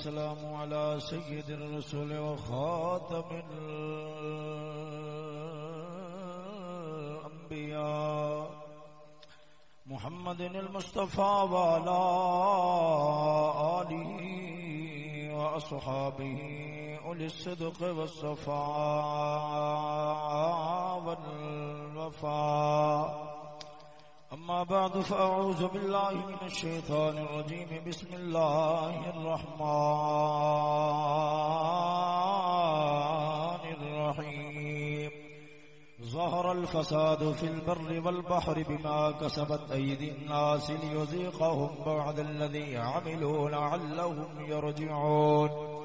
والسلام على سيد الرسول وخاتم الأنبياء محمد المصطفى وعلى آله وأصحابه أولي الصدق والصفاء والوفاء أما بعد، فأعوذ بالله من الشيطان الرجيم. بسم الله الرحمن الرحيم. ظهر الفساد في البر والبحر بما كسبت أيدي الناس ليذيقهم بعد الذي عملوا لعلهم يرجعون.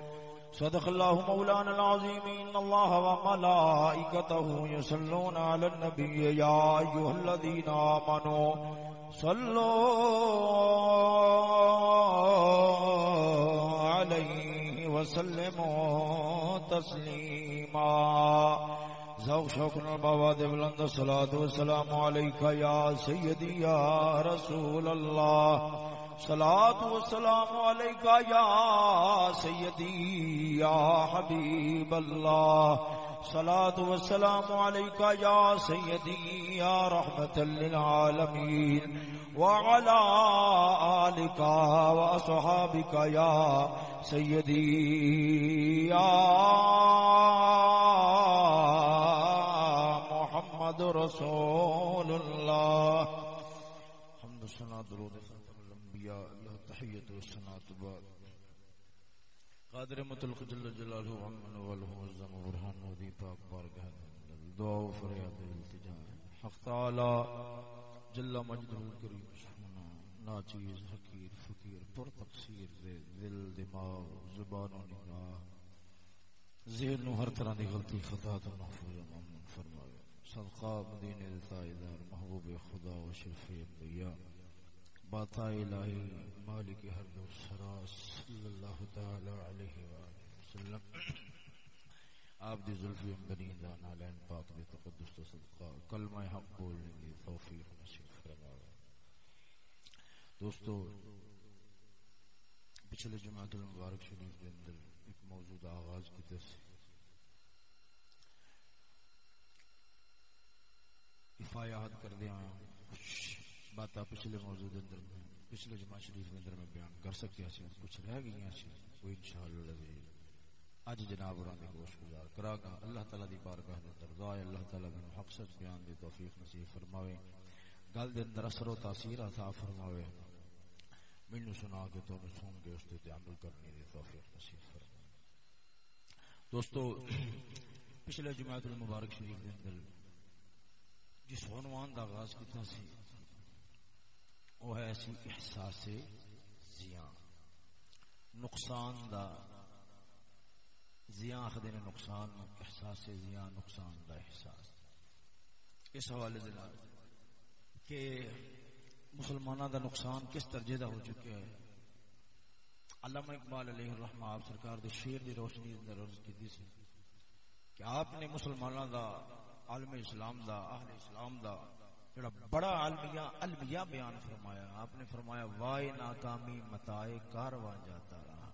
صدق الله مولانا العظيم، إن الله وملائكته يصلون على النبي، يا أيها الذين آمنوا، صلوا عليه وسلموا تسليما. ذوق شوق البواد بلند الصلاة والسلام عليك يا سيدي يا رسول الله صلاة والسلام عليك يا سيدي يا حبيب الله صلاة والسلام عليك يا سيدي يا رحمة للعالمين وعلى آلك وأصحابك يا سيدي يا محمد رسول الانبیاء اللہ تحیت و سنات بعد قادر مطلق جل جلالہ وعمن والہ وزم و برحان و دی پاک بارگاہ دعا و فریاد التجا. حق تعالی جل مجدہ الکریم سبحانہ ناچیز، حقیر، فقیر پر تقصیر دے دل دماغ، زبان و نگاہ. ذہن و ہر طرح دی غلطی خطا تو محفوظ ممنون فرمائے صدقہ مدینہ تائیدار محبوب خدا و شرفی انبیاء باتا الہی مالک ہر دو سرا صلی اللہ تعالی علیہ وآلہ وسلم۔ آپ دی ظلفی امبنی دانا لین پاک دی تقدس تو صدقہ، کلمہ حق بولنے دی توفیق نصیب فرماوے دوستو، پچھلے جماعت المبارک شریف کے اندر ایک موجود آغاز کی تسی افایات کر دیا کچھ باتاں پچھلے موضوع دے اندر میں پچھلے جمعہ شریف دے اندر میں بیان کر سکیا سی کچھ رہ گئی سی کوئی انشاءاللہ لگے۔ اج جناب اور دی گوش گزار کرا گا۔ اللہ تعالی دی بارگاہ دے اندر دعا اللہ تعالی میں حق سچ بیان دی توفیق نصیب فرماوے۔ گل دے اندر اثر و تاثیر عطا فرماوے۔ مینوں سنا کے تو سن کے اس تے عمل کرنے دی توفیق نصیب فرماوے۔ دوستو، پچھلے جمعہ المبارک شریف دے اندر جس عنوان دا آغاز کیتا سی وہ ہے سی احساس زیاں۔ نقصان دا۔ زیاں آخر نے نقصان احساس زیاں، نقصان دا احساس۔ اس حوالے دے کہ مسلمانوں دا نقصان کس درجے دا ہو چکا ہے۔ علامہ اقبال علیہ الرحمہ آپ سرکار دے شیر دی روشنی اندر عرض کی دی سی کہ آپ نے مسلمانوں دا، عالم اسلام دا، اہل اسلام دا جڑا بڑا عالمیہ المیہ بیان فرمایا۔ آپ نے فرمایا، وائے ناکامی متائے کارواں جاتا رہا۔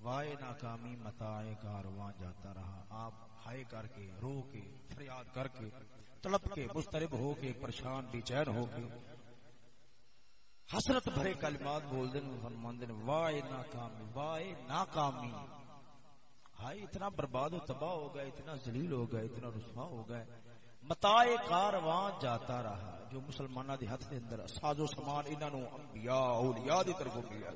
وائے ناکامی متائے کارواں جاتا رہا۔ آپ ہائے کر کے، رو کے، فریاد کر کے تڑپ کے، مسترب ہو کے، پریشان، بے چین ہو کے، حسرت بھرے کلمات بول دیں فرمان دیں وائے ناکامی وائے ناکامی۔ ہائے، اتنا برباد و تباہ ہو گئے اتنا ذلیل ہو گئے اتنا رسوا ہو گئے متائے کارواں جاتا رہا، جو مسلمانہ دے ہاتھ دے اندر ساز و سامان انہاں نو انبیاء، اولیاء دی طرفوں ملیا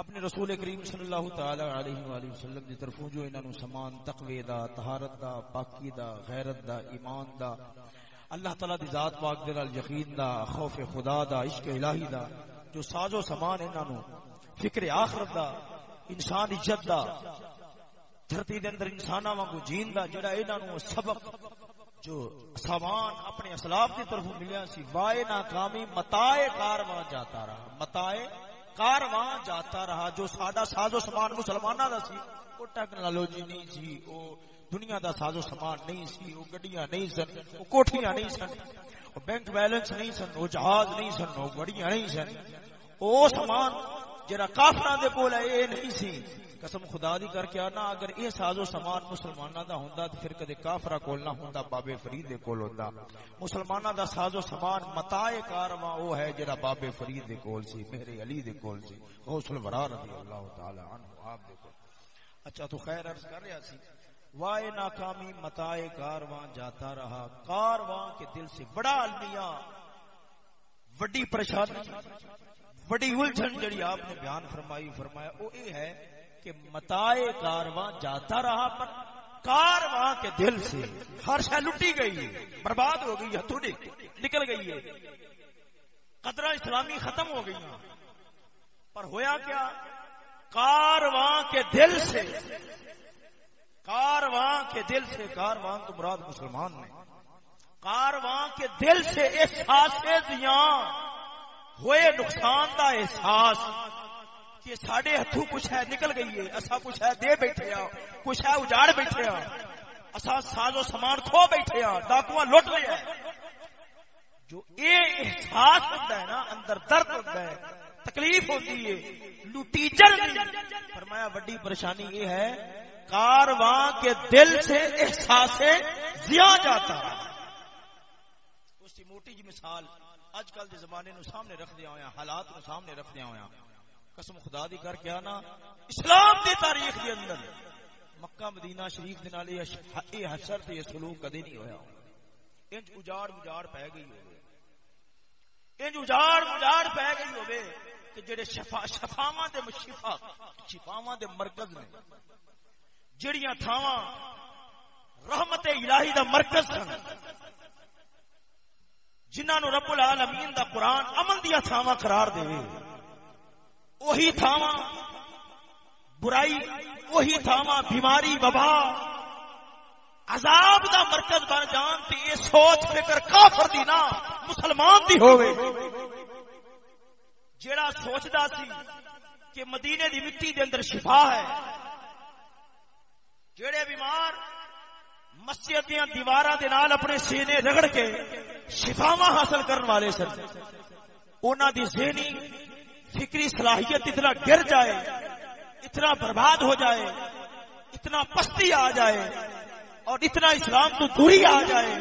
اپنے رسول کریم صلی اللہ تعالی علیہ والہ وسلم دی طرفوں جو انہاں نو سامان تقوی دا، طہارت دا، پاکی دا، غیرت دا، ایمان دا، اللہ تعالی دی ذات پاک دے نال یقین دا، خوف خدا دا، عشق الہی دا، جو ساز و سامان انہاں نو فکر آخرت دا، انسان عزت دا، دھرتی دے اندر انساناں وانگو جین دا، جڑا انہاں نو سبق جو سامان اپنے اسلاف کی طرف ملیا سی، وائے ناکامی، متائے کارواں جاتا رہا۔ متائے کارواں جاتا رہا، جو ساڈا ساز و سامان مسلمانوں دا سی، وہ ٹیکنالوجی نہیں سی، وہ دنیا دا ساز و سامان نہیں سی، وہ گڈیاں نہیں سن، وہ کوٹھیاں نہیں سن، وہ بینک بیلنس نہیں سن، وہ جہاز نہیں سن، وہ گڑیاں نہیں سن۔ او سامان جڑا کافراں دے کول ہے اے نہیں سی۔ قسم خدا دی کر کے آنا، اگر یہ ساز و سامان مسلمانوں دا ہوندا تے پھر کدے کافرا کول نہ ہوندا، بابے فرید دے کول ہوندا۔ مسلمانوں دا ساز و سامان متاع کارواں او ہے جڑا بابے فرید دے کول سی میرے علی دے کول سی، غوث الورا رضی اللہ تعالی عنہ آپ دے کول۔ اچھا تو خیر عرض کر رہا سی، وائے ناکامی متاع کارواں جاتا رہا۔ کارواں کے دل سے بڑا المیہ وڈی پریشانی بڑی الجھن جڑی آپ نے بیان فرمائی، فرمایا وہ یہ ہے کہ متائے کارواں جاتا رہا پر کارواں کے دل سے ہر شہ لٹی گئی ہے، برباد ہو گئی ہے نکل گئی ہے۔ قدرہ اسلامی ختم ہو گئی پر ہویا کیا؟ کارواں کے دل سے کارواں کے دل سے کارواں تو مراد مسلمان نے۔ کارواں کے دل سے احساس دیا ہوئے نقصان دا احساس۔ کہ سڈے ہاتھوں کچھ ہے، نکل گئی ہے۔ اصا کچھ ہے، دے بیٹھے ہاں کچھ ہے، اجاڑ بیٹھے ہاں اصا ساز و سامان کھو بیٹھے ہاں ڈاکو لٹ لیا جو یہ احساس ہوتا ہے نا، اندر درد ہوتا ہے، تکلیف ہوتی ہے لوٹیجر فرمایا، وڈی پریشانی یہ ہے کارواں کے دل سے احساس زیا جاتا۔ اس کی موٹی جی مثال، اج کل کے زمانے نو سامنے رکھ دیا ہوا حالات نو سامنے رکھ دیا ہوا قسم خدا دی کر کے آنا، اسلام دی تاریخ دے اندر۔ مکہ، مدینہ شریف دے نال یہ حشر تے یہ سلوک کدی نہیں ہویا۔ انج اجاڑ مجاڑ پے گئی ہوے انج اجاڑ مجاڑ پے گئی ہوے کہ جڑے شفا شفاواں دے شفا شفاواں دے مرکز نے، جڑیاں تھاواں رحمت الہی دا مرکز سن، جنہاں نو رب العالمین دا قرآن امن دیا تھاواں قرار دے وہی تھاواں۔ برائی وہی تھاواں۔ بیماری وبا۔ عذاب دا مرکز بن جان تے یہ سوچ فکر کافر دی نا مسلمان دی ہوئے۔ جیڑا سوچدا سی کہ مدینے دی مٹی دے اندر شفا ہے۔ جیڑے بیمار مسجد دیا دیوار اپنے سینے رگڑ کے شفاوا حاصل کرنے والے سن انہوں دی ذہنی فکری صلاحیت اتنا گر جائے، اتنا برباد ہو جائے، اتنا پستی آ جائے اور اتنا اسلام تو دوری آ جائے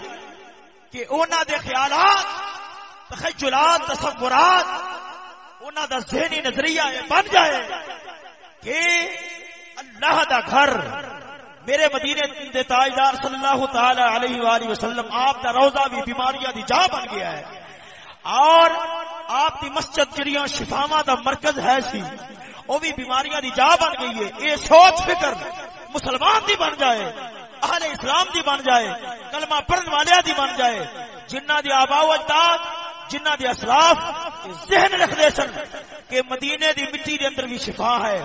کہ انہوں دے خیالات تخجلات تصورات انہوں دا ذہنی نظریہ بن جائے کہ اللہ دا گھر میرے مدینے دے تاجدار صلی اللہ تعالی علیہ وآلہ وسلم، آپ دا روزہ بھی بیماریاں دی جا بن گیا ہے اور آپ دی مسجد جڑیاں شفاواں دا مرکز ہے سی وہ بھی بیماریاں دی جا بن گئی ہے۔ یہ سوچ فکر، مسلمان دی بن جائے، اہل اسلام دی بن جائے، کلمہ پڑھن والے دی بن جائے۔ جنہ دی آبا و اجداد، جنہ دی اسلاف ذہن رکھ دے سن کہ مدینے دی مٹی دے اندر بھی شفا ہے،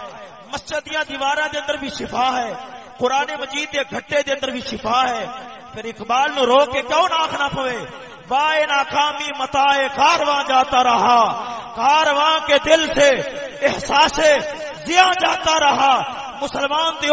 مسجد دیاں دیواراں دے اندر بھی شفا ہے، قرآن مجید کے گھٹے دے اندر بھی شفا ہے۔ پھر اقبال نو رو کے کیوں نہ آخنا پوے وائے ناکامی متائے کارواں جاتا رہا۔ کارواں کے دل سے احساس دیا جاتا رہا۔ مسلمان دی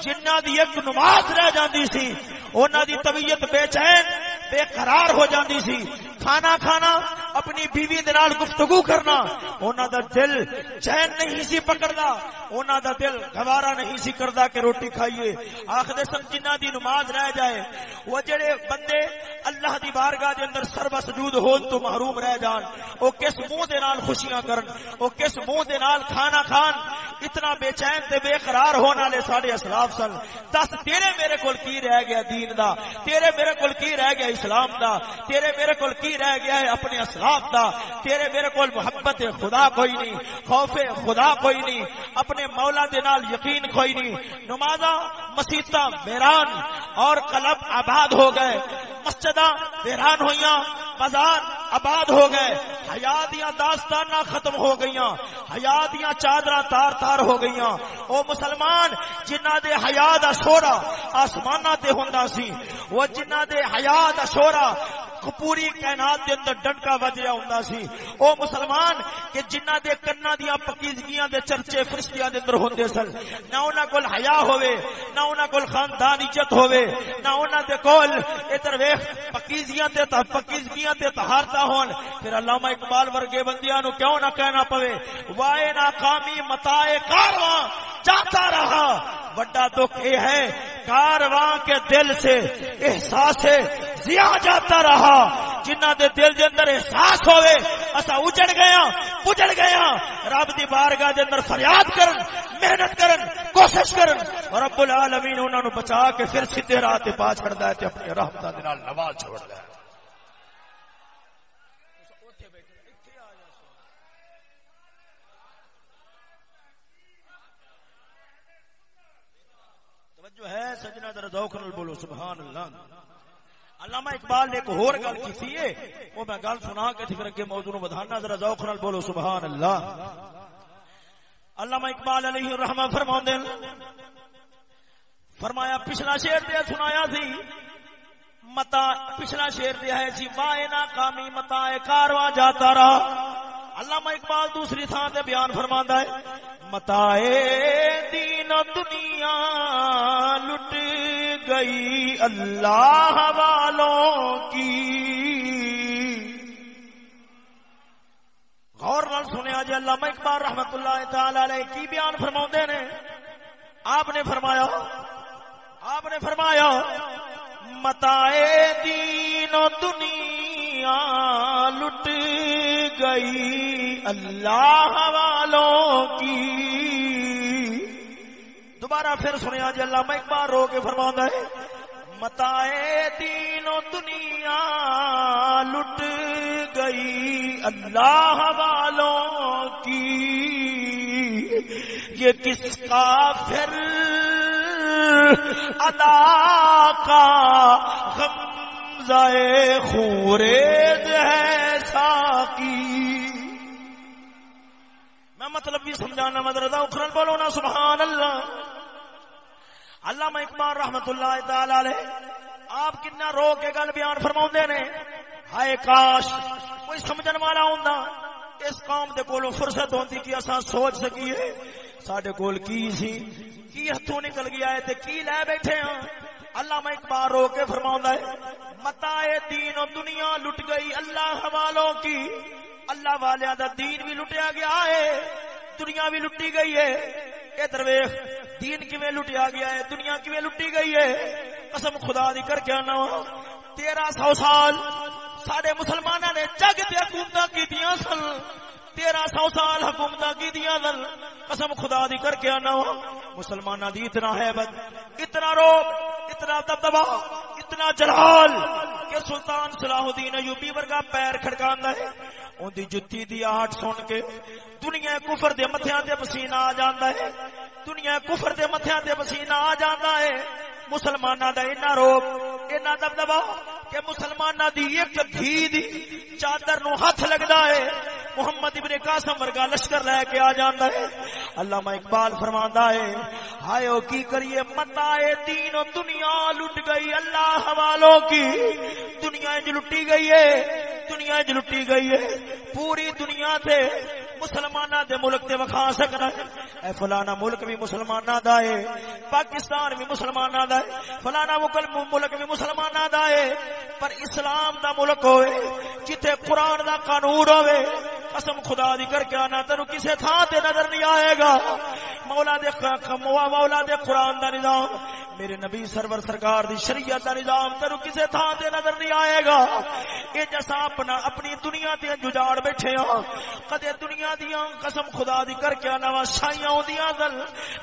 جنہ دی ایک نماز رہ جاندی سی، انہاں دی طبیعت بے چین، بے قرار ہو جاندی سی۔ کھانا کھانا، اپنی بیوی دے نال گفتگو کرنا انہاں دا دل چین نہیں سی پکڑدا انہاں دا دل گوارا نہیں سی کردا کہ روٹی کھائیے۔ آخدے سن جنہ دی نماز رہ جائے، وہ جڑے بندے اللہ دی بارگاہ دے اندر سر سجود ہون تو محروم رہ جان۔ او کس منہ دے نال خوشیاں کرن، او کس منہ دے نال کھانا کھان۔ اتنا بے چین تے بے قرار ہونے والے ساڈے اسلاف سن۔ دس، تیرے میرے کول کی رہ گیا دین دا؟ تیرے میرے کول کی رہ گیا اسلام دا؟ تیرے میرے کول کی ہی رہ گیا ہے اپنے اسلاف دا۔ تیرے میرے کول محبت خدا کوئی نہیں۔ خوف خدا کوئی نہیں۔ اپنے مولا دے نال یقین کوئی نہیں۔ نمازاں مسیطاں ویران اور قلب آباد ہو گئے۔ مسجداں ویران ہوئیاں، بازار آباد ہو گئے۔ حیا دیا داستان ختم ہو گئی حیا دیا چادر تار تار ہو گئی او مسلمان، جنہ دے حیا دا شورا آسمان تے ہوندا سی۔ وہ جنہ دے حیا دا شورا پوری کائنات دے اندر ڈنکا وجیا ہوندا سی۔ او مسلمان، کہ جنہ دے کنا دیاں پکیزگیاں دے چرچے فرشتیاں دے اندر ہوندے سن، نہ انہاں کول حیا ہوے نہ انہاں کول خاندان عزت ہوے نہ انہاں دے کول ادھر ویکھ پکیزگیاں تے پکیزگیاں تے طہارتا ہون۔ پھر علامہ اقبال ورگے بندیاں نو کیوں نہ کہنا پوے؟ وائے ناکامی متاع کارواں جاتا رہا۔ بڑا دکھ یہ ہے، کارواں کے دل سے، احساس زیا جاتا رہا۔ جنہ دے دل دے اندر احساس ہوئے اسا اجڑ گیا ہاں، پجڑ گیا ہاں۔ رب دی بارگاہ دے اندر فریاد کرن، محنت کرن، کوشش کرن۔ رب العالمین انہاں نو بچا کے پھر سیدھے راہ تے پا چھڑدا ہے تے اپنی رحمتاں دے نال نواز چھوڑدا ہے۔ جو ہے سجنا در ذوق بولو، سبحان اللہ۔ علامہ اقبال نے ایک اور گل کی تھی وہ میں گل سنا کے پھر اگے موضوع نو بدھانا، ذرا ذوق نال بولو، سبحان اللہ۔ علامہ اقبال علیہ الرحمہ فرماندے فرمایا، پچھلا شعر دے سنایا تھی متا، پچھلا شعر دے ہے جی وائے نا کامی، متا کارواں جاتا رہا۔ علامہ اقبال دوسری تھان تے بیان فرماندا ہے متائے دین دنیا لٹ گئی اللہ والوں کی۔ غور نال سنیا جی اللہ اقبال رحمت اللہ تعالی علیہ کی بیان فرما نے؟ آپ نے فرمایا، آپ نے فرمایا متائے دین و دنیا لٹ گئی اللہ والوں کی۔ دوبارہ پھر سنیا جی اللہ میں ایک بار رو کے فرما ہے، متائے دین و دنیا لٹ گئی، اللہ والوں کی۔ یہ کس کا پھر ادا کا غمزہ خوریز ہے ساکی میں مطلب بھی سمجھانا، مدرسہ اخرن بولو نا، سبحان اللہ۔ اللہ میں اقبال رحمت اللہ تعالی علیہ، آپ کتنا رو کے گل بیان فرما نے؟ ہائے کاش، کوئی سمجھن والا ہوں اس قوم دے کولو فرصت ہوتی کہ اصا سوچ سکیے سڈے کول کی سی؟ کی ہاتھوں نکل گیا ہے تے کی لے بیٹھے ہاں؟ اللہ میں اقبال رو کے فرما ہے، متا دین و دنیا لٹ گئی اللہ حوالوں کی، اللہ والے دا دین بھی لٹیا گیا ہے، دنیا بھی لٹی گئی ہے۔ اے درویش دین کیویں لٹیا گیا ہے؟ دنیا کیویں لٹی گئی ہے؟ قسم خدا دی کر کے آنا تیرہ سو سال سارے مسلمانوں نے جگ تے حکومت کی سن۔ تیرہ سو سال حکومت کی دیا دل قسم خدا دی کر کے آنا مسلمان دی اتنا ہے بد اتنا رو اتنا دبدبا اتنا جلال کہ سلطان صلاح الدین ایوبی ورگا پیر کھڑکا ہے۔ ان دی جتی دی آہٹ سن کے دنیا کفر دے متھیاں تے پسینہ آ جاندا ہے۔ دنیا کفر دے متھیاں تے پسینہ آ جاندا ہے۔ مسلمانہ دا اینا روب اینا دبدبا کہ مسلمانہ دی ایک دھی دی چادر نو ہاتھ لگدا ہے۔ محمد ابن قاسم ورگا لشکر لے کے آ جاندا ہے۔ علامہ اقبال فرماندا ہے، ہائے او کی کریے متا دین و دنیا لٹ گئی اللہ حوالوں کی۔ دنیا وچ لٹی گئی ہے، دنیا وچ لٹی گئی ہے۔ پوری دنیا تے مسلمانہ دے ملک تے وکھا سکنا اے فلانا ملک بھی مسلمانہ دا ہے، پاکستان بھی مسلمانہ دا ہے، فلانا ملک بھی مسلمانہ دا ہے۔ پر اسلام دا ملک ہوئے جتے قرآن دا قانون ہوئے، قسم خدا دی کر کے آنا، تینو کسے تھان تے نظر نہیں آئے گا۔ مولا دے مولا دے قرآن دا نظام میرے نبی سرور سرکار دی شریعت دا نظام تینو کسے تھان تے نظر نہیں آئے گا۔ اے جیسا اپنا اپنی دنیا تے ججاڑ بیٹھے ہاں۔ کدے دنیا دیاں قسم خدا دی کر کے آنا شائیاں ہوندیاں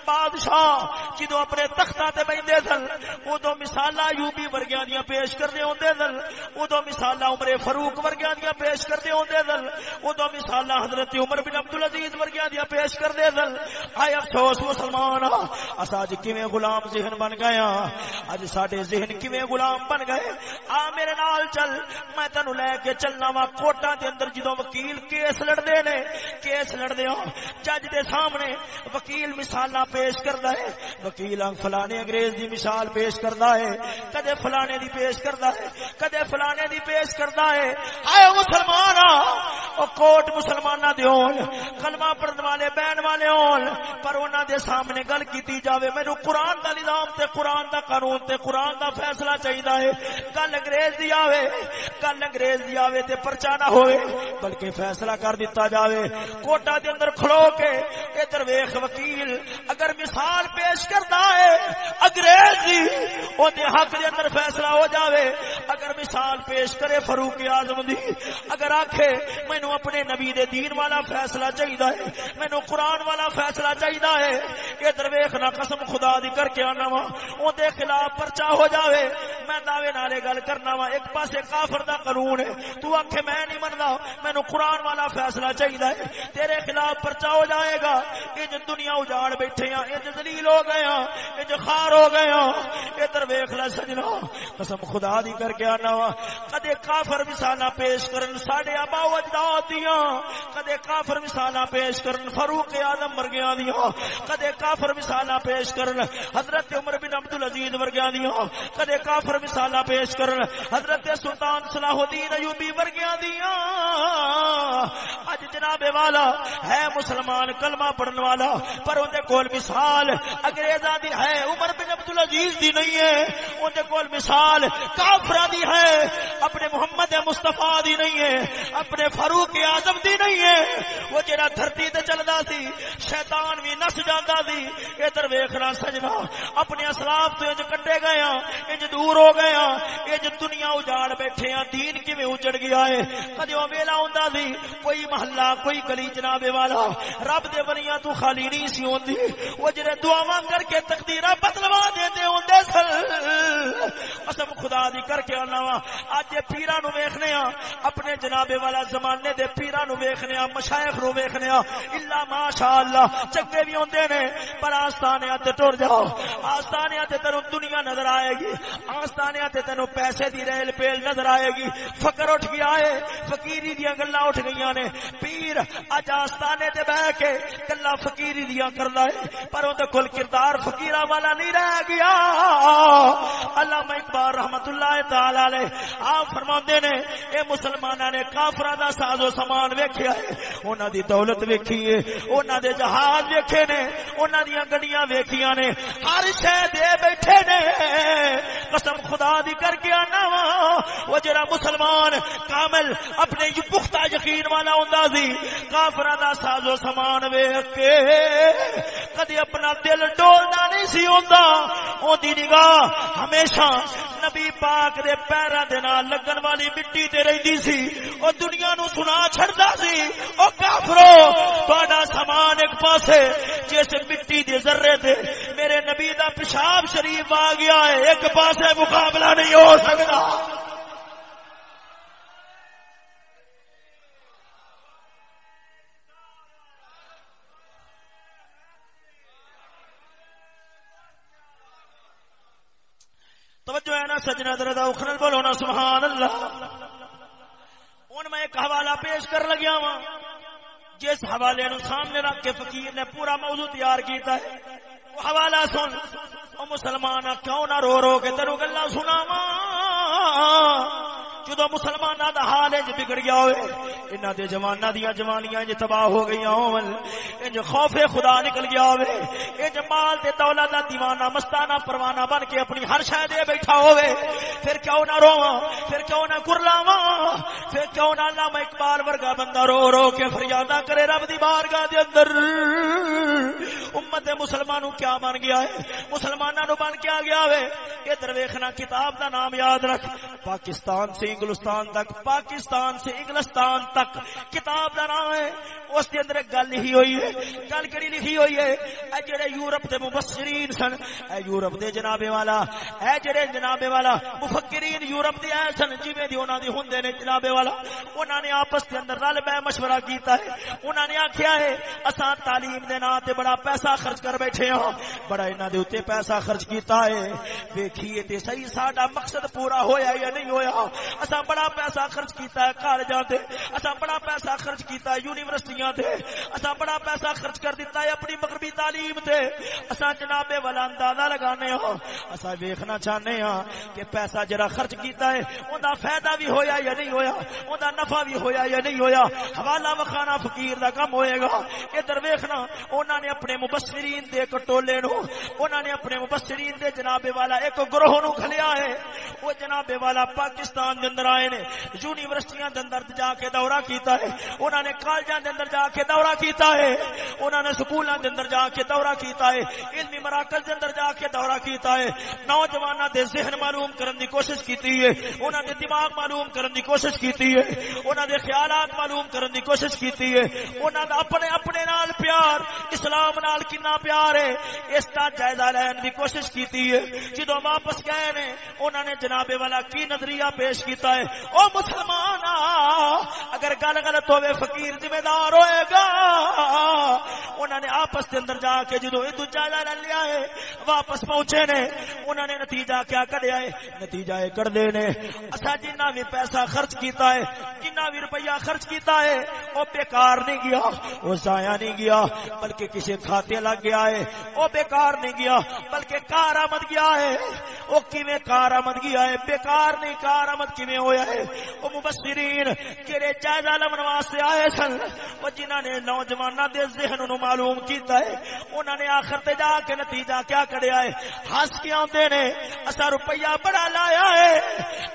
بادشاہ جدو اپنے تختہ تے بیندے دل اودوں مثالاں یوبی ورگیاں دیاں پیش کردے ہوندے دل اودوں مثالاں عمر فاروق ورگیاں دیاں پیش کردے ہوندے دل اودوں مثالاں حضرت عمر بن عبد العزیز ورگیاں دیا پیش کر دے دل آئے افسوس مسلمان اسا اج کیویں غلام ذہن بن گیا۔ اج ساڈے ذہن کیویں غلام بن گئے؟ آ میرے نال چل، میں تینو لے کے چلنا وا کوٹاں دے اندر جدوں وکیل کیس لڑدے نے۔ کیس لڑدے ہو جج دے سامنے وکیل مثالاں پیش کردا ہے۔ وکیل فلانے انگریز دی مثال پیش کردا ہے۔ کدے فلانے دی پیش کردا ہے، کدے فلانے دی پیش کردا ہے۔ اے مسلمان او کوٹ مسلماناں دے ہون، کلمہ پڑھن والے، بہن والے ہون، پر انہاں دے سامنے گل کیتی جاوے۔ مینوں قرآن دا نظام تے قرآن دا قانون تے قرآن دا فیصلہ چاہیدا ہے۔ گل انگریز دی آوے گل انگریز دی آوے تے پرچا نہ ہوئے، بلکہ فیصلہ کر دیتا جاوے۔ کوٹا دے اندر کھلو کے ادھر ویکھ وکیل، اگر مثال پیش کرتا ہے، انگریز دی، او دے حق دے اندر فیصلہ ہو جاوے۔ اگر مثال پیش کرے فاروق اعظم دی، اگر آکھے، مینوں اپنے نبی دے دین والا فیصلہ چاہیدا ہے، مینوں قرآن والا فیصلہ چاہیدا ہے۔ ادھر ویکھ نہ قسم خدا دی کر کے آنا وا۔ اون دے خلاف پرچا ہو جاوے۔ میں دعوے نالے گل کرنا وا، ایک پاسے کافر دا قانون ہے۔ تو آکھے، میں نہیں مندا مینوں قرآن والا فیصلہ چاہیدا ہے۔ تیرے خلاف پرچا ہو جائے گا۔ انج دنیا اجاڑ بیٹھے ہیں انج ذلیل ہو گئے ہیں انج خار ہو گئے ہیں ادھر ویکھ لے سجنا۔ قسم خدا دی کر کے آنا وا۔ کدے کافر مثالاں پیش کرن ساڈے ابا و اجداد دیاں۔ کدے کافر مثالاں پیش کرن فاروق اعظم ورگیاں دیاں۔ کدے کافر مثالاں پیش کرن حضرت عمر بن بن عبد العزیز ورگیاں دیاں، کدے کافر مثالاں پیش کرن، حضرت سلطان صلاح الدین ایوبی ورگیاں دیاں۔ اج جناب والا ہے مسلمان، کلمہ پڑھن والا، پر اون دے کول مثال انگریزاں دی ہے، عمر بن عبد العزیز دی نہیں ہے، اون دے کول مثال کافراں دی ہے، اپنے محمد مصطفی دی نہیں ہے، اپنے فاروق اعظم دی نہیں ہے۔ وہ جڑا دھرتی تے چلدا سی، شیطان بھی نس جاندا سی، ادھر ویکھنا سجنا اپنے اسلاف تو انج کٹے گئے ہاں انج دور ہو گئے ہاں۔ انج دنیا اجاڑ بیٹھے ہاں دین کیویں اجڑ گیا ہے؟ کدی او ویلا ہوندا سی؟ کوئی محلہ، کوئی گلی جناب والا، رب دے بنیاں تو خالی نہیں سی ہوندی۔ وہ جڑے دعاواں کر کے تقدیراں بدلوا دیندے ہوندے سن۔ قسم خدا دی کر کے انا وا۔ اج پیراں نو ویکھنے ہاں اپنے جناب والا زمانے دے پیراں نو ویکھنے ہاں مشایخ نو ویکھنے ہاں۔ الا ماشاءاللہ چنگے بھی ہوندے نے، پر آستانے تے ٹر جاؤ۔ آستانے تے تینوں دنیا نظر آئے گی۔ آستانے تے تینوں پیسے دی ریل پیل نظر آئے گی۔ فقر اٹھ گیا ہے۔ فقیری دیا گلاں اٹھ گئیاں نے۔ پیر، اج آستانے تے بیٹھ کے گلاں فقیری دیا کردا ہے۔ پر اون دے کول کردار فقیراں والا نہیں رہ گیا۔ علامہ اقبال رحمت اللہ تعالی علیہ آپ فرماندے نے، اے مسلماناں نے کافراں دا ساز و سامان ویکھیا ہے۔ انہاں دی دولت ویکھی ہے۔ انہاں دے جہاز ویکھے نے۔ انہاں دیاں گڈیاں ویکھیاں نے۔ ہر شے دے بیٹھے نے۔ قسم خدا دی کر کے آنا وا۔ وہ جڑا مسلمان کامل اپنے پختہ یقین والا ہوندا سی، کافراں دا ساز و سامان ویکھ کے کدی اپنا دل ڈولنا نہیں سی ہوندا۔ اون دی نگاہ ہمیشہ نبی پاک دے پیراں دے نال لگن والی مٹی تے رہندی سی، او دنیا نو سنا چھڑدا سی۔ او کافرو تہاڈا سامان ایک پاسے، جس مٹی دے ذرے تے میرے نبی دا پیشاب شریف آ گیا ہے، ایک پاسے مقابلہ نہیں ہو سکتا سجنا درد اخرل بولو نا، سبحان اللہ۔ ہوں میں ایک حوالہ پیش کر لگیا وا جس حوالے نو سامنے رکھ کے فقیر نے پورا موضوع تیار کیتا ہے۔ وہ حوالہ سن۔ او مسلمان کیوں نہ رو رو کے تیرو گلا سناواں۔ جدو مسلمان دا حال انج بگڑ گیا ہوئے، انہاں دے جواناں دیاں جوانیاں انج تباہ ہو گئیاں ہون، انج خوف خدا نکل گیا ہوئے، انج مال تے دولت دا دیوانہ، مستانہ پروانہ بن کے اپنی ہر شے دے بیٹھا ہوئے، پھر کیوں نہ رواں پھر کیوں نہ کرلاواں پھر کیوں نہ علامہ اقبال ورگا بندہ رو رو کے فریاداں کرے رب دی بارگاہ دے اندر۔ امت مسلمانوں کیا بن گیا ہے؟ مسلمانوں بن کے آ گیا ہوئے ادھر ویکھنا کتاب دا نام یاد رکھ، پاکستان سے انگلستان تک، پاکستان سے انگلستان تک۔ کتاب کا نام ہے، اس کے اندر گل لکھی ہوئی ہے۔ گل کہڑی لکھی ہوئی ہے؟ اے جڑے یورپ دے مبصرین سن، اے یورپ دے جناب والا، اے جڑے جناب والا، مفکرین یورپ دے اے سن، جویں دی انہاں دی ہوندے نے جناب والا، انہاں نے آپس دے اندر رل بہ مشورہ کیتا ہے۔ انہاں نے آکھیا ہے، اساں تعلیم دے نام تے بڑا پیسہ خرچ کر بیٹھے ہاں۔ بڑا انہاں دے اوتے پیسہ خرچ کیتا ہے۔ ویکھیے تے صحیح ساڈا مقصد پورا ہویا یا نہیں ہویا؟ اساں بڑا پیسہ خرچ کیتا ہے کالجاں تے، اساں بڑا پیسہ خرچ کیتا ہے یونیورسٹیاں تے، اساں بڑا پیسہ خرچ کر دیتا ہے اپنی مغربی تعلیم تے۔ اساں جناب والا اندازہ لگانے ہاں اساں ویکھنا چاہنے ہاں کہ پیسہ جڑا خرچ کیتا ہے، اوندا فائدہ بھی ہویا یا نہیں ہویا؟ اوندا نفع بھی ہویا یا نہیں ہویا؟ حوالہ وکھانا فقیر دا کم ہوئے گا۔ ادھر ویکھنا انہاں نے اپنے مبصرین دے ایک ٹولے نو انہاں نے اپنے مبصرین دے جناب والا ایک گروہ نو کھلیا ہے۔ وہ جناب والا پاکستان دے اندر آئے نے، یونیورسٹیاں دے اندر جا کے دورہ کیتا ہے، انہاں نے کالجاں دے اندر جا کے دورہ کیتا ہے، انہاں نے سکولاں دے اندر جا کے دورہ کیتا ہے، علمی مراکز دے اندر جا کے دورہ کیتا ہے، نوجواناں دے ذہن معلوم کرن دی کوشش کیتی ہے، انہاں دے دماغ معلوم کرن دی کوشش کیتی ہے، انہاں دے خیالات معلوم کرن دی کوشش کیتی ہے، انہاں دا اپنے اپنے نال پیار، اسلام نال کنا پیار ہے، اس دا جائزہ لین دی کوشش کیتی ہے جدو واپس گئے نے انہوں نے جناب والا کی نظریہ پیش کیتا ہے۔ او مسلمان اگر گل غلط ہوئے، فقیر ذمہ دار ہوئے گا۔ انہوں نے آپس کے اندر جا کے جدو یہ جائزہ لے لیا ہے، واپس پہنچے نے انہوں نے نتیجہ کیا کریا ہے؟ نتیجہ یہ کر دے نے، اسا جنہ بھی پیسہ خرچ کیتا ہے جنہ بھی روپیہ خرچ کیتا ہے وہ بیکار نہیں گیا وہ ضائع نہیں گیا، بلکہ کسی کھاتے لگ گیا ہے۔ وہ بیکار نہیں گیا، بلکہ کار آمد گیا ہے۔ وہ کیویں کار آمد گیا ہے؟ بیکار نہیں، کار آمد کیویں ہویا ہے۔ او مبصرین، کیڑے جائزہ لمن واسطے آئے سن۔ او جنہاں نے نوجواناں دے ذہن نو معلوم کیتا ہے، انہاں نے آخر تے جا کے نتیجہ کیا کڈیا ہے؟ ہس کے آندے نے اسا روپیہ بڑا لایا ہے،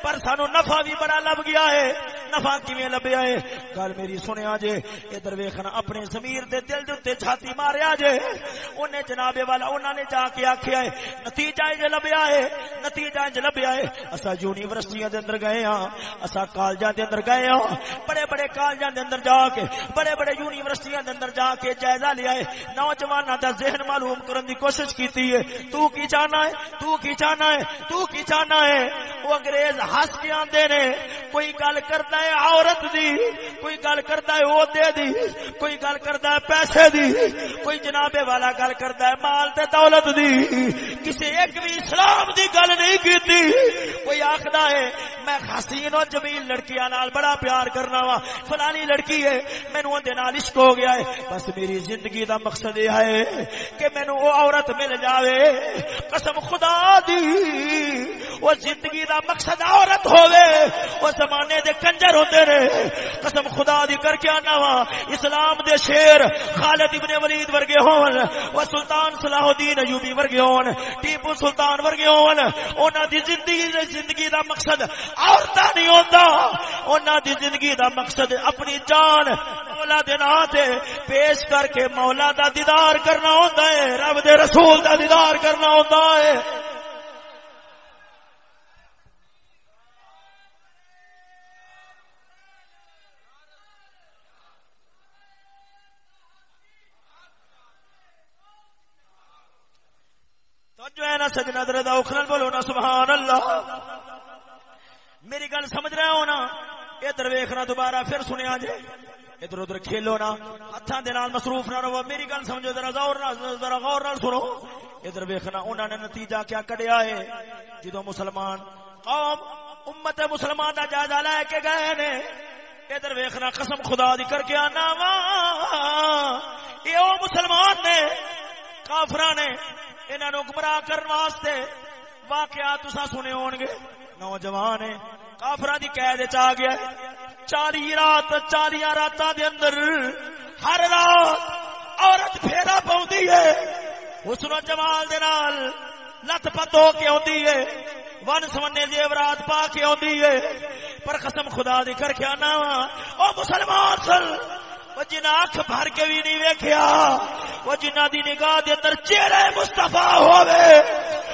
پر سانو نفع بھی بڑا لب گیا ہے۔ نفع کیویں لبیا ہے گل میری سنیا جے، ادھر ویکھنا اپنے ضمیر دے دل دے اوتے چھاتی ماریا جے۔ اونے جناب والا انہاں نے جا کے آکھیا ہے، نتیجہ اے لبیا ہے، نتیجہ اے لبیا ہے۔ اسا یونیورسٹیاں دے اندر گئے ہاں اسا کالجاں دے اندر گئے ہاں بڑے بڑے کالجاں دے اندر جا کے، بڑے بڑے یونیورسٹیاں دے اندر جا کے جائزہ لیا ہے۔ نوجواناں دا ذہن معلوم کرن دی کوشش کیتی ہے، تو کی چاہنا ہے؟ تو کی چاہنا ہے؟ تو کی چاہنا ہے؟ وہ انگریز ہس کے آندے نے، کوئی گل کرتا ہے عورت دی، کوئی گل کرتا ہے عہدے دی، کوئی گل کرتا ہے پیسے دی، کوئی جناب والا گل کرتا ہے مال تے دولت دی۔ کسی ایک بھی اسلام دی گل نہیں کیتی۔ کوئی آخر ہے، میں حسین و جمیل لڑکیاں نال بڑا پیار کرنا وا، فلانی لڑکی ہے مینو اندے نال عشق ہو گیا ہے۔ بس میری زندگی دا مقصد یہ ہے کہ مینو وہ عورت مل جاوے۔ قسم خدا دی وہ زندگی دا مقصد عورت ہوے وہ زمانے دے کنجر ہوندے نے۔ قسم خدا دی کر کے آنا وا۔ اسلام دے شیر خالد ابن ولید ورگے ہون وہ سلطان صلاح الدین ایوبی ورگے ہون، ٹیپو سلطان ورگے ہون۔ انہاں دی زندگی دے زندگی دا مقصد عورتاں نہیں ہوندا۔ انہاں دی زندگی دا مقصد اپنی جان مولا دے نام تے پیش کر کے مولا دا دیدار کرنا ہوندا ہے، رب دے رسول دا دیدار کرنا ہوندا ہے جو ہے نا سجنا در اخرل بولو نا سبحان اللہ میری گل سمجھ رہے ہو نا ادھر دوبارہ پھر سنیا جی ادھر ادھر کھیلو نا۔ ہاتھوں کے مصروف نہ رہو۔ میری گل سمجھو، ذرا غور ذرا غور نال سنو۔ ادھر ویخنا انہوں نے نتیجہ کیا کڈیا ہے۔ جدو مسلمان قوم، امت مسلمان کا جائزہ لے کے گئے نے، ادھر ویخنا قسم خدا دی کر کے آنا وا۔ یہ وہ مسلمان نے کافرا نے انہوں گمراہ کرنے واسطے واقعات تسا سنے ہون گے۔ نوجوان ہے کافرا دی قید چ گیا چاری رات چالیا رات دے اندر ہر رات عورت پھیرا پاؤں ہے۔ حسن و جمال دے نال لت پت ہو کے آتی ہے۔ ون سمنے زیورات پا کے آتی ہے۔ پر قسم خدا دی کر کے آنا وا۔ او مسلمان سن وہ جنہ اکھ بھر کے بھی نہیں ویکھیا، وہ جنہ دی نگاہ دے اندر چہرے مصطفی ہوے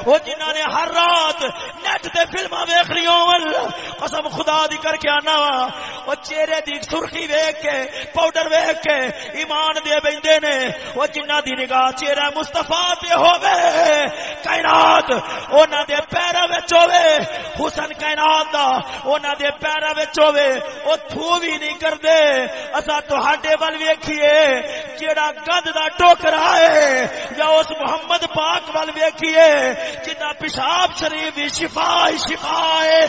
وہ جنہ نے ہر رات نیٹ تے فلما ویخ رہی ہوں قسم خدا دی کر کے آنا وا، وہ چہرے دی سرخی ویک کے، پاؤڈر ویک کے ایمان دے بہندے نے، وہ جنہ دی نگاہ چہرہ مستفا تے ہوے کائنات انہاں دے پیراں وچ ہوے حسن کائنات دا انہاں دے پیراں وچ ہوے او تھو بھی نہیں کردے اسا تہاڈے دے ول ویکھیے، جیڑا گند دا ٹوکرا ہے، یا اس محمد پاک ول ویکھیے جنہ پیشاب شریف دی شفا شفا ہے۔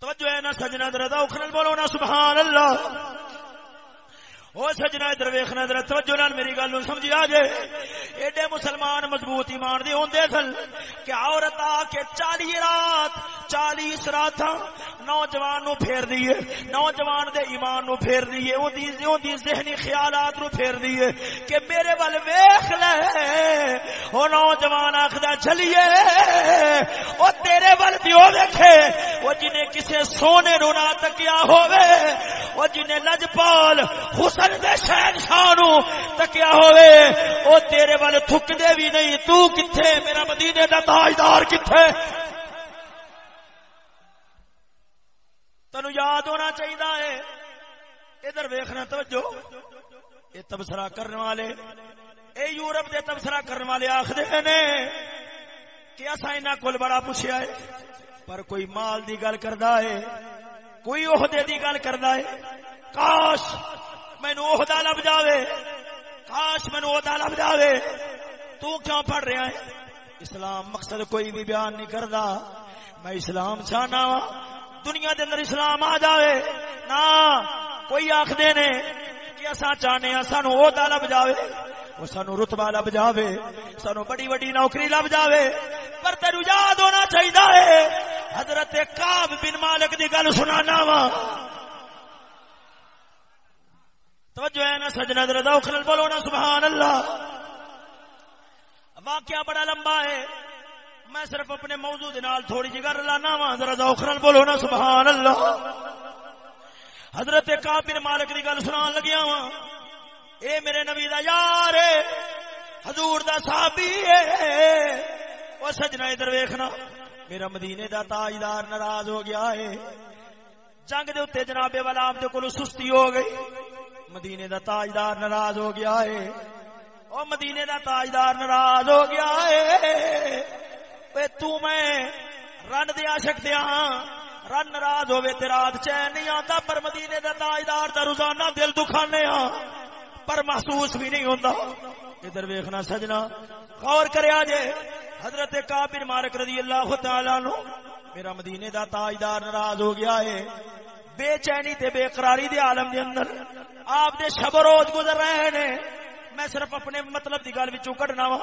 توجہ ہے نا سجنا دردا چاہیے ادھر ویکھنا توجہ۔ یہ تبصرہ کرنے والے۔ اے یورپ دے تبصرہ کرنے والے آخر نے کہ اصا انہاں کول بڑا پوچھیا ہے، پر کوئی مال دی گل کردا ہے، کوئی عہدے دی گل کردا ہے۔ کاش مینو عہدہ لب جاوے۔ کاش مینو عہدہ لب جاوے۔ تو کیوں پڑھ رہا ہے؟ اسلام مقصد کوئی بھی بیان نہیں کردا۔ میں اسلام چاہنا وا۔ دنیا دے اندر اسلام آ جاوے، نا کوئی آخدے نے کہ اساں چاہنے ہاں سانو او عہدہ لب جاوے وہ سانو رتبہ لب جاوے، سانو بڑی بڑی نوکری لب جاوے، پر تینو یاد ہونا چاہیے حضرت کعب بن مالک دی گل سنانا وا۔ توجہ ہے نا سجنا درد اخرل بولو نا، سبحان اللہ۔ واقعہ بڑا لمبا ہے۔ میں صرف اپنے موضوع نال تھوڑی جی گل لانا وا درد اخرل بولو نا سبحان اللہ حضرت کابر مالک دی گل سنان لگیا وا اے میرے نبی دا یار حضور دا صحابی ہے او سجنا ادھر ویکھنا، میرا مدینے دا تاجدار ناراض ہو گیا ہے جنگ دے اتنے جناب والا آپ دے کولو سستی ہو گئی۔ مدینے دا تاجدار ناراض ہو گیا ہے او مدینے دا تاجدار ناراض ہو گیا ہے تو میں رن دیا سکتے ہاں رن ناراض ہوے تے رات چین نہیں آتا پر مدینے دا تاجدار دا روزانہ دل دکھانے ہاں پر محسوس بھی نہیں ہوتا ادھر ویکھنا سجنا غور کریا جے حضرت کابر مارک رضی اللہ تعالی نو میرا مدینے دا تاجدار ناراض ہو گیا ہے بے چینی تے بے قراری دے عالم دے اندر آپ دے شب روز گزر رہے نے میں صرف اپنے مطلب دی گل وچوں کڈنا وا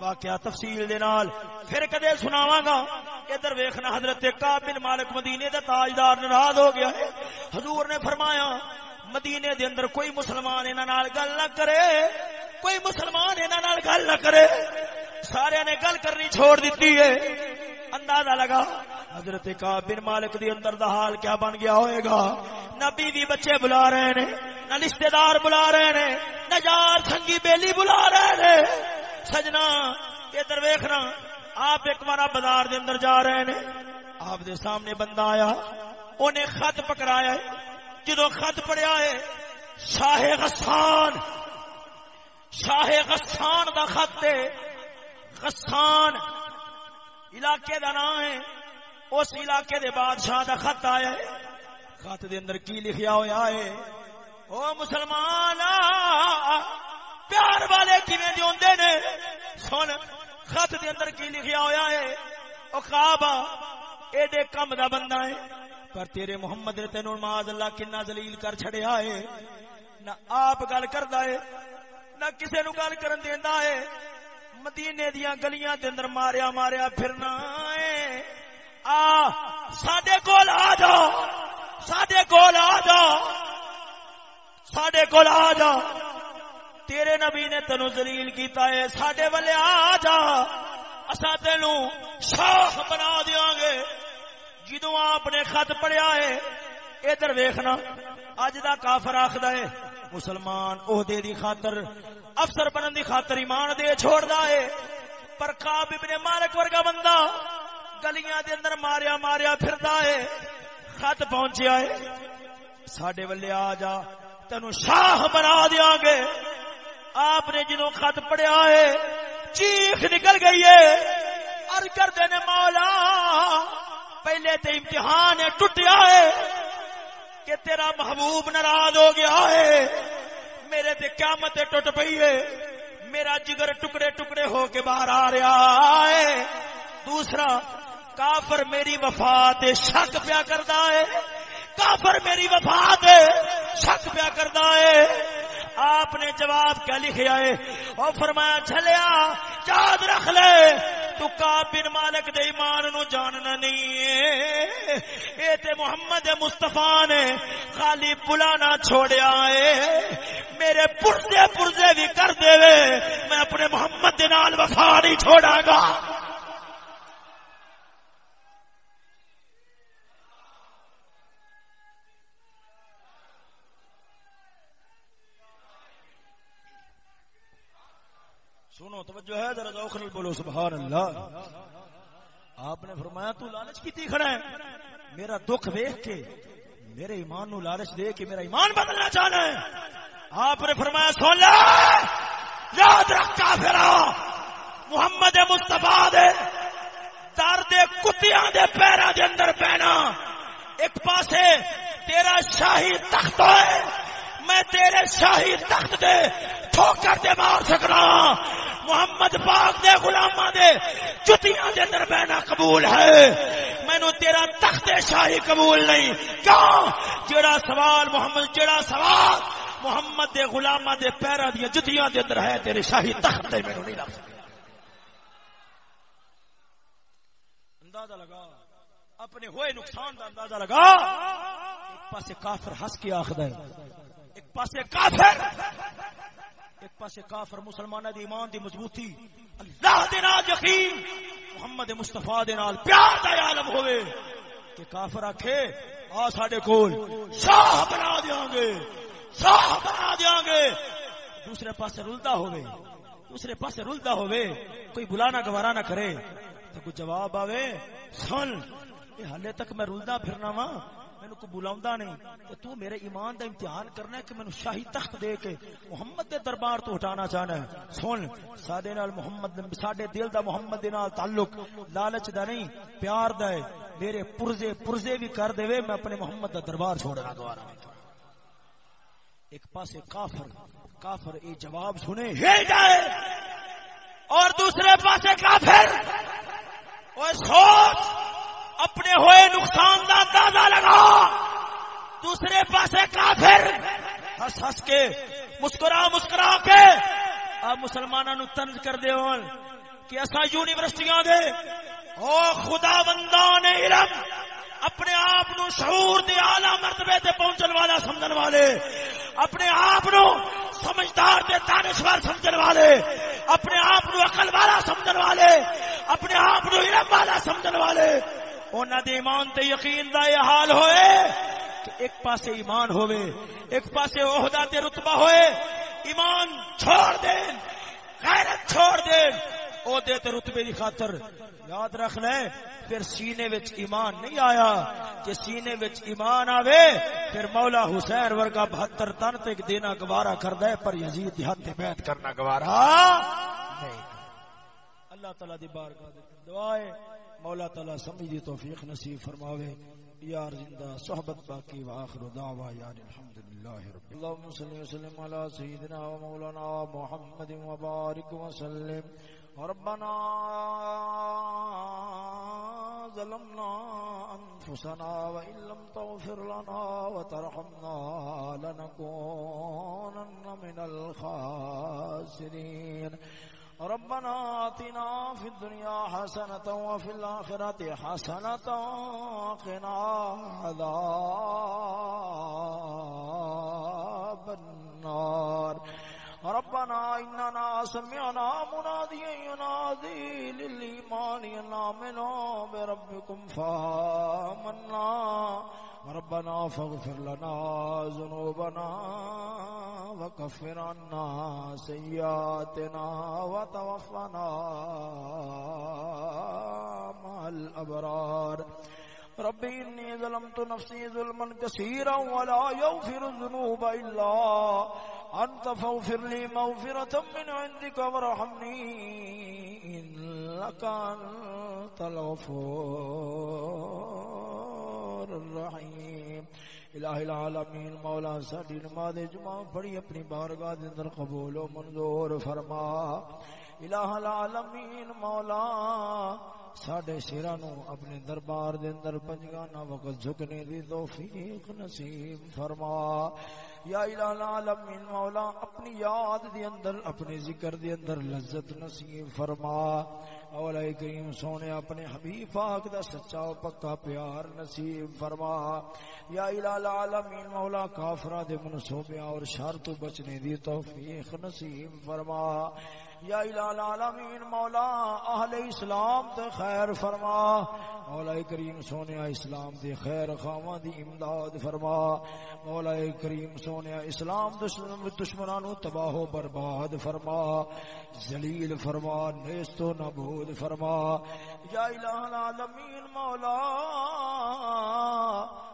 واقعہ تفصیل دے نال۔ پھر کدے سناواں گا۔ ادھر ویکھنا حضرت کعب بن مالک مدینے دا تاجدار ناراض ہو گیا ہے۔ حضور نے فرمایا، مدینے دے اندر کوئی مسلمان انہاں نال گل نہ کرے۔ کوئی مسلمان انہاں نال گل نہ کرے۔ سارے نے گل کرنی چھوڑ دیتی ہے۔ اندازہ لگا۔ حضرت کا بن مالک دی اندر دا حال کیا بن گیا ہوئے گا؟ نہ بیوی بچے بلا رہے نے، نہ رشتے دار بلا رہے نے، نہ یار سنگی بیلی بلا رہے نے۔ سجنا، ادھر ویخنا آپ ایک بار بازار دے اندر جا رہے نے۔ آپ دے سامنے بندہ آیا انہیں خط پکڑایا۔ ہے جدو خط پڑیا ہے، شاہ غسان شاہ غسان دا خط ہے۔ غسان علاقے دا نام ہے۔ اس علاقے دے بادشاہ دا خط آیا ہے۔ خط دے اندر کی لکھیا ہوا ہے۔ او مسلمان پیار والے کیویں دے ہوندے نے؟ سن، خط دے اندر کی لکھیا ہوا ہے۔ او خواب ایڈے کم دا بندہ ہے۔ پر تیرے محمد نے تینوں معاذ اللہ کنا ذلیل کر چھڑیا ہے۔ نہ آپ گل کردا ہے، نہ کسے نو گل کرن دیندا ہے۔ مدینے دیا گلیاں دے اندر ماریا ماریا پھرنا ہے۔ آ، ساڈے کول آ جا ساڈے کول آ جا ساڈے کول آ جا تیرے نبی نے تینو ذلیل کیتا ہے۔ ساڈے والے آ جا۔ اصا تین شاہ بنا دیا گے۔ جدو آپ نے خط پڑیا ہے، ادھر ویخنا اج دا کافر آخد ہے مسلمان عہدے دی خاطر، افسر بنن دی خاطر ایمان دے چھوڑ ہے۔ پر کاب ابن مالک ورگا بندہ گلیاں دے اندر ماریا ماریا پھردا ہے، خط پہنچیا ہے۔ ساڈے ولے آ جا، تینو شاہ بنا دیا گے۔ آپ نے جنوں خط پڑیا ہے، چیخ نکل گئی ہے۔ ار کر دینے مولا، پہلے تے امتحان ہے، ٹوٹیا ہے۔ کہ تیرا محبوب ناراض ہو گیا ہے۔ میرے تے قیامت ٹوٹ پئی ہے۔ میرا جگر ٹکڑے ٹکڑے ہو کے باہر آ رہا ہے۔ دوسرا، کافر میری وفات شک پیا کرتا ہے۔ کافر میری وفات شک پیا کرتا ہے۔ آپ نے جواب کیا لکھا ہے؟ اور فرمایا چلیا یاد رکھ لے، تو بن مالک دے ایمان نو جاننا نہیں ہے۔ اے تے محمد مصطفیٰ نے خالی بلانا چھوڑیا ہے۔ میرے پرزے پرزے بھی کر دے وے، میں اپنے محمد دے نال وفا نہیں چھوڑا گا۔ سنو، توجہ ہے، ذرا ذوق بولو سبحان اللہ آپ نے فرمایا، تو لالچ کی کھڑا ہے؟ میرا دکھ دیکھ کے، میرے ایمان نو لالچ دے کے میرا ایمان بدلنا چاہنا ہے آپ نے فرمایا، سن لے، یاد رکھا پھرا محمد مستفا دے در دے کتیاں دے پیرا دے اندر پہنا ایک پاسے تیرا شاہی تخت ہے میں تیرے شاہی تخت دے ٹھوکر دے مار سکنا۔ محمد پاک دے، غلاماں دے، جتیاں دے اندر بہنا قبول ہے۔ مینو تیرا تخت شاہی قبول نہیں۔ کیوں؟ جڑا سوال محمد، جڑا سوال محمد دے، غلاماں دے، پیراں دی جتیاں دے اندر ہے، تیرے شاہی تخت تے مینو نہیں لگ اندازہ لگا۔ اپنے ہوئے نقصان دا اندازہ لگا۔ ایک پاسے کافر ہنس کے آخدا ہے۔ ایک پاسے کافر ایک پاسے کافر مسلمان دی ایمان دی مضبوطی، اللہ دے نال یقین، محمد مصطفی دے نال پیار دا عالم ہوئے۔ کہ کافر آکھے، آ ساڈے کول شاہ بنا دیاں گے، شاہ بنا دیاں گے۔ دوسرے پاسے رلدا ہوئے، دوسرے پاسے رلدا ہوئے، کوئی بلانا گوارا نہ کرے۔ تو کوئی جواب آوے، سن یہ حالے تک میں رلدا پھرنا وا مینو کو بلا نہیں کہ تو میرے ایمان دا امتحان کرنا ہے کہ مینو شاہی تخت دے کے محمد دے دربار تو ہٹانا چاہنا ہے۔ سن، سادے نال محمد ساڈے دل دا محمد دے نال تعلق لالچ دا نہیں، پیار دا ہے۔ میرے پرزے پرزے بھی کر دے میں اپنے محمد دا دربار چھوڑنا گوارا ایک پاسے کافر کافر اے جواب سنے ہی جائے۔ اور دوسرے پاسے کافر۔ وہ سوچ۔ اپنے ہوئے نقصان کا اندازہ لگا دوسرے پاسے کافر۔ ہس ہس کے، مسکرا مسکرا کے۔ آپ مسلمانوں تنج کر دے کہ ایسا یونیورسٹیاں دے۔ او خدا بندان علم، اپنے آپ نو شعور دے آلہ مرتبے تے پہنچن والا سمجھن والے۔ اپنے آپ نو سمجھدار دے دانشور سمجھن والے۔ اپنے آپ نو عقل والا سمجھن والے۔ اپنے آپ نو علم والا سمجھن والے۔ انہوں دے ایمان تے یقین دا یہ حال ہوئے کہ ایک پاسے ایمان ہوئے، ایک پاسے عہدہ تے رتبہ ہوئے، ایمان چھوڑ دیں غیرت چھوڑ دیں عہدے تے رتبے دی خاطر یاد رکھ لے، پھر سینے وچ ایمان نہیں آیا۔ کہ سینے وچ ایمان آوے، پھر مولا حسین ورگا بہتر تن تے دینا گوارا کر دے پر یزید دی ہاتھ بیعت کرنا گوارا نہیں۔ اللہ تعالی دی بارگاہ دے دعائے مولا تعالی سمجھ توفیق نصیب فرماوے۔ یار زندہ صحبت باقی واخر دعوا یار الحمدللہ رب اللهم صل وسلم على سيدنا ومولانا محمد و وبارك وسلم ربنا ظلمنا انفسنا وان لم تغفر لنا وترحمنا لنكونن من الخاسرين ربنا آتنا في الدنيا حسنة وفي الآخرة حسنة وقنا عذاب النار. ربنا إننا سمعنا مناديا ينادي للإيمان ينامنا بربكم فآمنا. ربنا فاغفر لنا ذنوبنا وكفر عنا سيئاتنا وتوفنا مع الأبرار ربي إني ظلمت نفسي ظلما كثيرا ولا يغفر الذنوب إلا أنت فاغفر لي مغفرة من عندك وارحمني إنك أنت الغفور الرحيم الہ العالمین، مولا ساڈی نماز جمعہ پڑھی، اپنی بارگاہ دے اندر قبول و منظور فرما۔ الہ العالمین، مولا، ساڈے شیرا نو اپنے دربار دے اندر پنجگانا وقت جھکنے دی توفیق نصیب فرما۔ یا الہ العالمین، مولا، اپنی یاد دی اندر، اپنے ذکر دی اندر لذت نصیب فرما۔ اولا کریم سونے اپنے حبیب پاک دا سچا و پکا پیار نصیب فرما۔ یا الہ العالمین، مولا کافرہ دے منصوبیاں اور شر تو بچنے دی توفیق نصیب فرما۔ یا الہ العالمین، مولا اہل اسلام تے خیر فرما۔ مولا کریم سونے اسلام دے خیر خواہ دی امداد فرما۔ مولا کریم سونے اسلام دشمنانو تباہ و برباد فرما۔ ذلیل فرما، نیست و نبود فرما، یا الہ العالمین مولا،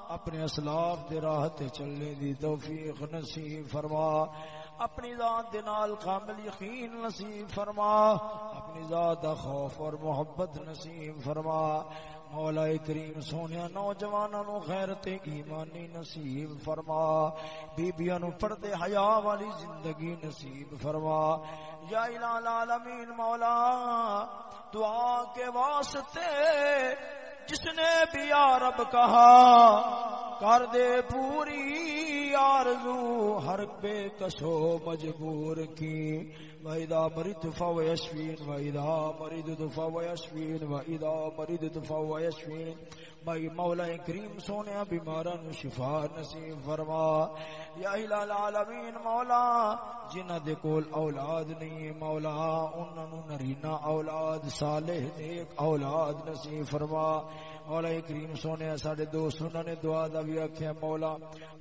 اپنے اسلاف دے راہ تے چلنے دی توفیق نصیب فرما، اپنی ذات دنال کامل یقین نصیب فرما، اپنی ذات دا خوف اور محبت نصیب فرما مولا کریم سونے نوجوانوں نو غیرت ایمانی نصیب فرما، بیبیاں نو پردے حیا والی زندگی نصیب فرما۔ یا الہ العالمین مولا، دعا کے واسطے جس نے بھی یا رب کہا، کر دے پوری آرزو، ہر بے کسو مجبور کی۔ وَإِذَا مَرِدْ فَوَ يَشْفِينَ وَإِذَا مَرِدْ فَوَ يَشْفِينَ وَإِذَا مَرِدْ فَوَ يَشْفِينَ بھائی مولا کریم سونے بیماران شفا نصیب فرما۔ یا الہ العالمین مولا، جنہ دے کول اولاد نہیں مولا انہوں نرینا اولاد، صالح نیک اولاد نصیب فرما۔ مولا کریم سونے ساڈے دوست انہوں نے دعا دا بھی آخیا مولا،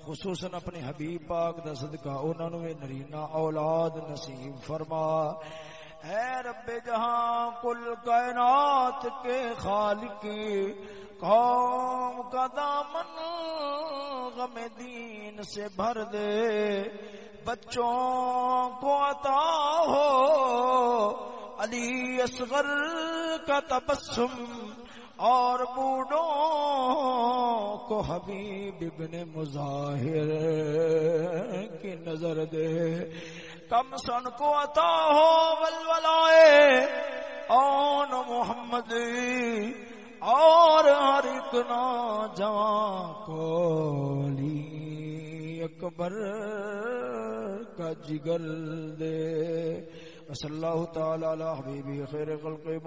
خصوصاً اپنے حبیب پاک دا صدقہ انہوں نے نرینا اولاد نصیب فرما۔ اے رب جہاں کل کائنات کے خالق قوم کا دامن غم دین سے بھر دے۔ بچوں کو عطا ہو۔ علی اصغر کا تبسم اور بوڑھوں کو حبیب ابن مظاہر کی نظر دے۔ کم سن کو عطا ہو ولولائے۔ اون محمد اور ہر ایک نوجوان کو لی اکبر کا جگل دے۔ صلی اللہ تعالی علی حبیبی خیر خلق